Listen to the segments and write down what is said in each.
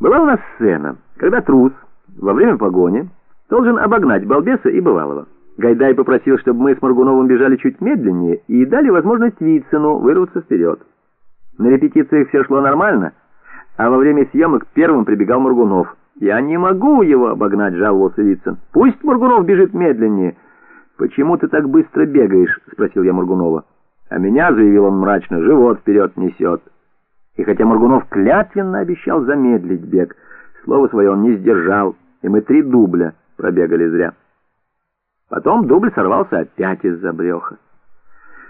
Была у нас сцена, когда трус во время погони должен обогнать балбеса и бывалого. Гайдай попросил, чтобы мы с Моргуновым бежали чуть медленнее и дали возможность Вицину вырваться вперед. На репетициях все шло нормально, а во время съемок первым прибегал Моргунов. «Я не могу его обогнать», — жаловался Вицин. «Пусть Моргунов бежит медленнее». «Почему ты так быстро бегаешь?» — спросил я Моргунова. «А меня», — заявил он мрачно, — «живот вперед несет». И хотя Моргунов клятвенно обещал замедлить бег, слово свое он не сдержал, и мы три дубля пробегали зря. Потом дубль сорвался опять из-за бреха.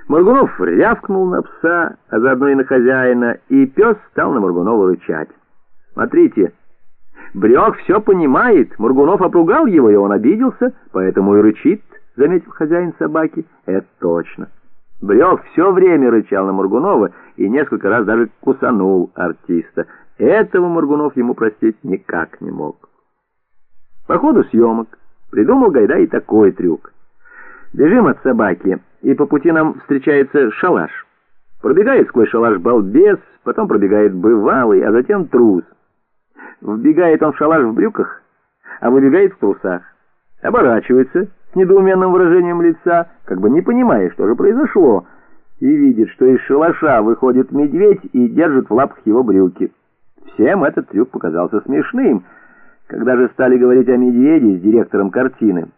Моргунов рявкнул на пса, а заодно и на хозяина, и пес стал на Моргунова рычать. «Смотрите, Брех все понимает, Моргунов опругал его, и он обиделся, поэтому и рычит», — заметил хозяин собаки. «Это точно». Брев все время рычал на Моргунова и несколько раз даже кусанул артиста. Этого Моргунов ему простить никак не мог. По ходу съемок придумал Гайдай и такой трюк. Бежим от собаки, и по пути нам встречается шалаш. Пробегает сквозь шалаш балбес, потом пробегает бывалый, а затем трус. Вбегает он в шалаш в брюках, а выбегает в трусах. Оборачивается недоуменным выражением лица, как бы не понимая, что же произошло, и видит, что из шалаша выходит медведь и держит в лапах его брюки. Всем этот трюк показался смешным. Когда же стали говорить о медведе с директором картины,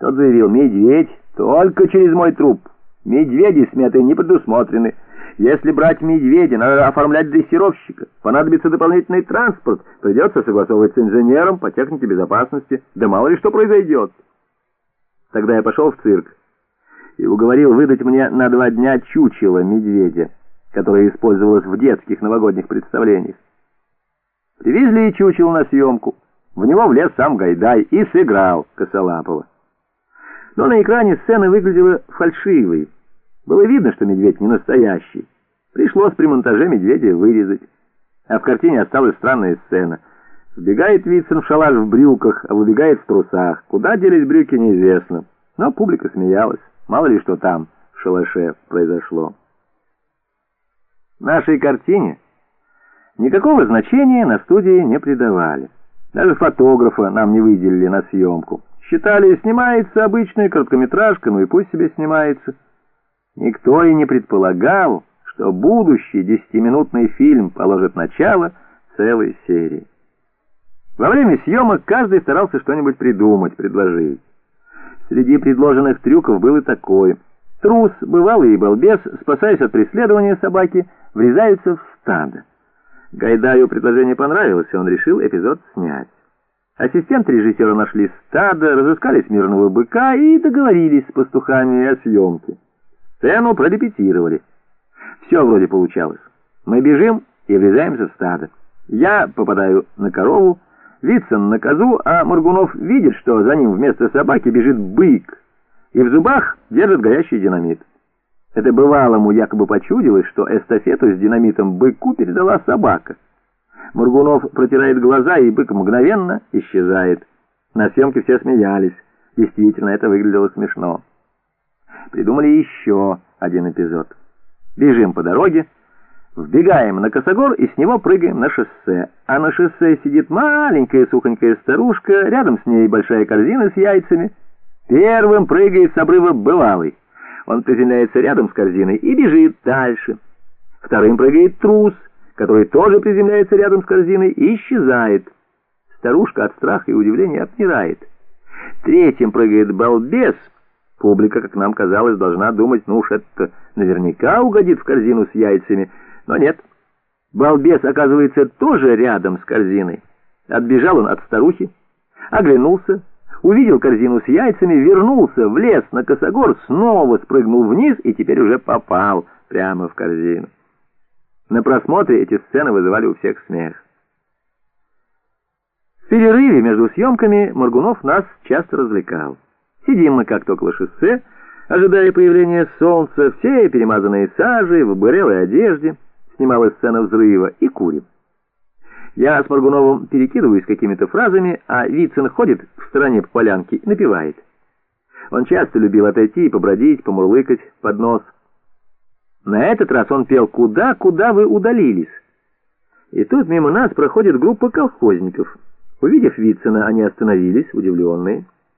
тот заявил, «Медведь только через мой труп. Медведи сметы не предусмотрены». Если брать медведя, надо оформлять дрессировщика. Понадобится дополнительный транспорт. Придется согласовывать с инженером по технике безопасности. Да мало ли что произойдет. Тогда я пошел в цирк и уговорил выдать мне на два дня чучело медведя, которое использовалось в детских новогодних представлениях. Привезли чучело на съемку. В него влез сам Гайдай и сыграл Косолапова. Но на экране сцена выглядела фальшивой. Было видно, что медведь не настоящий. Пришлось при монтаже медведя вырезать. А в картине осталась странная сцена. Вбегает Вицин в шалаш в брюках, а выбегает в трусах. Куда делись брюки, неизвестно. Но публика смеялась. Мало ли что там, в шалаше, произошло. Нашей картине никакого значения на студии не придавали. Даже фотографа нам не выделили на съемку. Считали, снимается обычная короткометражка, ну и пусть себе снимается. Никто и не предполагал, что будущий десятиминутный фильм положит начало целой серии. Во время съемок каждый старался что-нибудь придумать, предложить. Среди предложенных трюков был и такой. Трус, бывалый и балбес, спасаясь от преследования собаки, врезаются в стадо. Гайдаю предложение понравилось, и он решил эпизод снять. Ассистенты режиссера нашли стадо, разыскали смирного быка и договорились с пастухами о съемке. Сцену прорепетировали. Все вроде получалось. Мы бежим и врезаемся в стадо. Я попадаю на корову, Вицин на козу, а Моргунов видит, что за ним вместо собаки бежит бык, и в зубах держит горящий динамит. Это бывалому якобы почудилось, что эстафету с динамитом быку передала собака. Моргунов протирает глаза, и бык мгновенно исчезает. На съемке все смеялись. Действительно, это выглядело смешно придумали еще один эпизод. Бежим по дороге, вбегаем на косогор и с него прыгаем на шоссе. А на шоссе сидит маленькая сухонькая старушка, рядом с ней большая корзина с яйцами. Первым прыгает с обрыва бывалый. Он приземляется рядом с корзиной и бежит дальше. Вторым прыгает трус, который тоже приземляется рядом с корзиной и исчезает. Старушка от страха и удивления отмирает. Третьим прыгает балбес — Публика, как нам казалось, должна думать, ну уж это наверняка угодит в корзину с яйцами. Но нет. Балбес, оказывается, тоже рядом с корзиной. Отбежал он от старухи, оглянулся, увидел корзину с яйцами, вернулся, влез на косогор, снова спрыгнул вниз и теперь уже попал прямо в корзину. На просмотре эти сцены вызывали у всех смех. В перерыве между съемками Моргунов нас часто развлекал. Сидим мы как-то около шоссе, ожидая появления солнца, все перемазанные сажей, в обгорелой одежде, снималась сцена взрыва, и курим. Я с Моргуновым перекидываюсь какими-то фразами, а Вицин ходит в стороне по полянке и напевает. Он часто любил отойти и побродить, помурлыкать под нос. На этот раз он пел «Куда, куда вы удалились?» И тут мимо нас проходит группа колхозников. Увидев Вицина, они остановились, удивленные.